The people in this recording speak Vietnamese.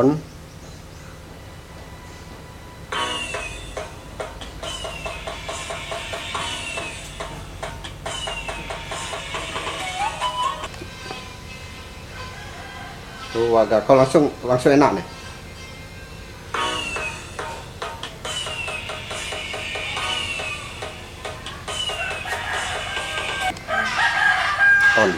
on Tuh agak kau langsung langsung enak nih. On.